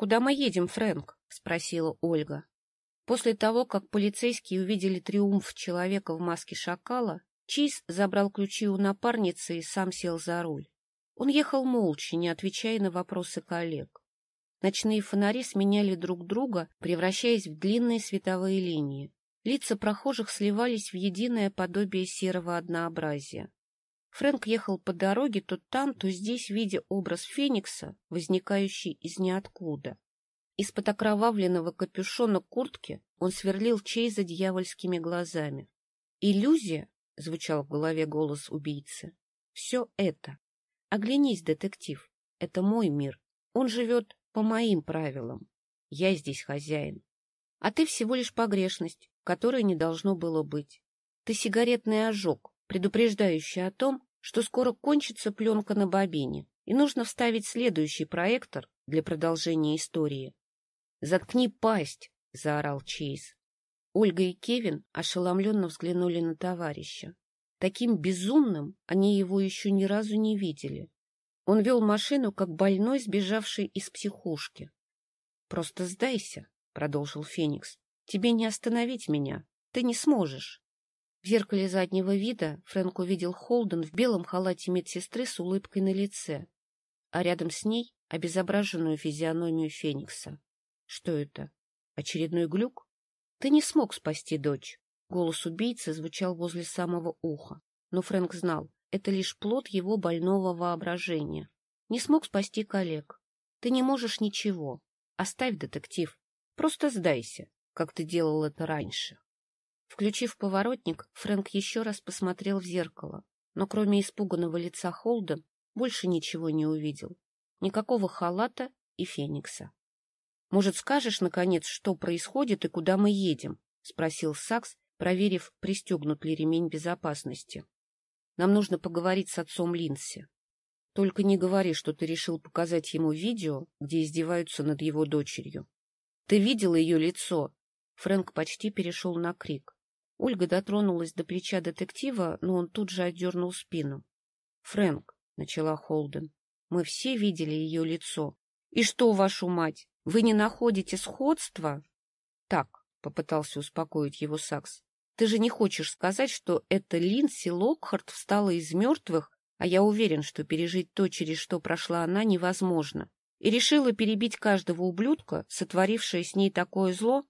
Куда мы едем, Фрэнк? — спросила Ольга. После того, как полицейские увидели триумф человека в маске шакала, Чиз забрал ключи у напарницы и сам сел за руль. Он ехал молча, не отвечая на вопросы коллег. Ночные фонари сменяли друг друга, превращаясь в длинные световые линии. Лица прохожих сливались в единое подобие серого однообразия. Фрэнк ехал по дороге то там, то здесь, видя образ Феникса, возникающий из ниоткуда. Из-под окровавленного капюшона куртки он сверлил Чейза дьявольскими глазами. «Иллюзия?» — звучал в голове голос убийцы. «Все это. Оглянись, детектив. Это мой мир. Он живет по моим правилам. Я здесь хозяин. А ты всего лишь погрешность, которой не должно было быть. Ты сигаретный ожог, предупреждающий о том, что скоро кончится пленка на бобине, и нужно вставить следующий проектор для продолжения истории. «Заткни пасть!» — заорал Чейз. Ольга и Кевин ошеломленно взглянули на товарища. Таким безумным они его еще ни разу не видели. Он вел машину, как больной, сбежавший из психушки. — Просто сдайся, — продолжил Феникс. — Тебе не остановить меня. Ты не сможешь. В зеркале заднего вида Фрэнк увидел Холден в белом халате медсестры с улыбкой на лице, а рядом с ней обезображенную физиономию Феникса. Что это? Очередной глюк? Ты не смог спасти дочь. Голос убийцы звучал возле самого уха, но Фрэнк знал, это лишь плод его больного воображения. Не смог спасти коллег. Ты не можешь ничего. Оставь детектив. Просто сдайся, как ты делал это раньше. Включив поворотник, Фрэнк еще раз посмотрел в зеркало, но кроме испуганного лица Холден больше ничего не увидел. Никакого халата и феникса. — Может, скажешь, наконец, что происходит и куда мы едем? — спросил Сакс, проверив, пристегнут ли ремень безопасности. — Нам нужно поговорить с отцом Линси. Только не говори, что ты решил показать ему видео, где издеваются над его дочерью. Ты видел ее лицо? Фрэнк почти перешел на крик. Ольга дотронулась до плеча детектива, но он тут же отдернул спину. — Фрэнк, — начала Холден, — мы все видели ее лицо. — И что, вашу мать, вы не находите сходства? — Так, — попытался успокоить его Сакс, — ты же не хочешь сказать, что эта Линси Локхарт встала из мертвых, а я уверен, что пережить то, через что прошла она, невозможно, и решила перебить каждого ублюдка, сотворившее с ней такое зло?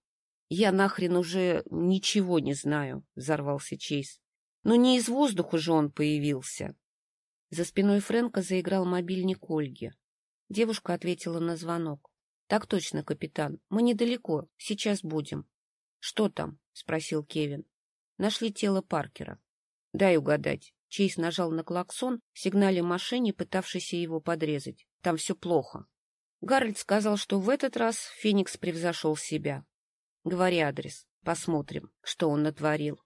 «Я нахрен уже ничего не знаю», — взорвался Чейз. «Но не из воздуха же он появился». За спиной Фрэнка заиграл мобильник Ольги. Девушка ответила на звонок. «Так точно, капитан. Мы недалеко. Сейчас будем». «Что там?» — спросил Кевин. «Нашли тело Паркера». «Дай угадать». Чейз нажал на клаксон, сигнале машине, пытавшейся его подрезать. «Там все плохо». Гарольд сказал, что в этот раз Феникс превзошел себя. Говори адрес. Посмотрим, что он натворил.